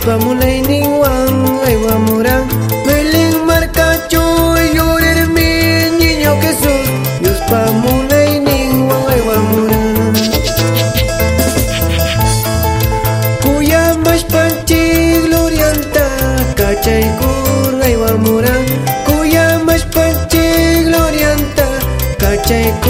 Pamulay ningwan ay wamuran Kachay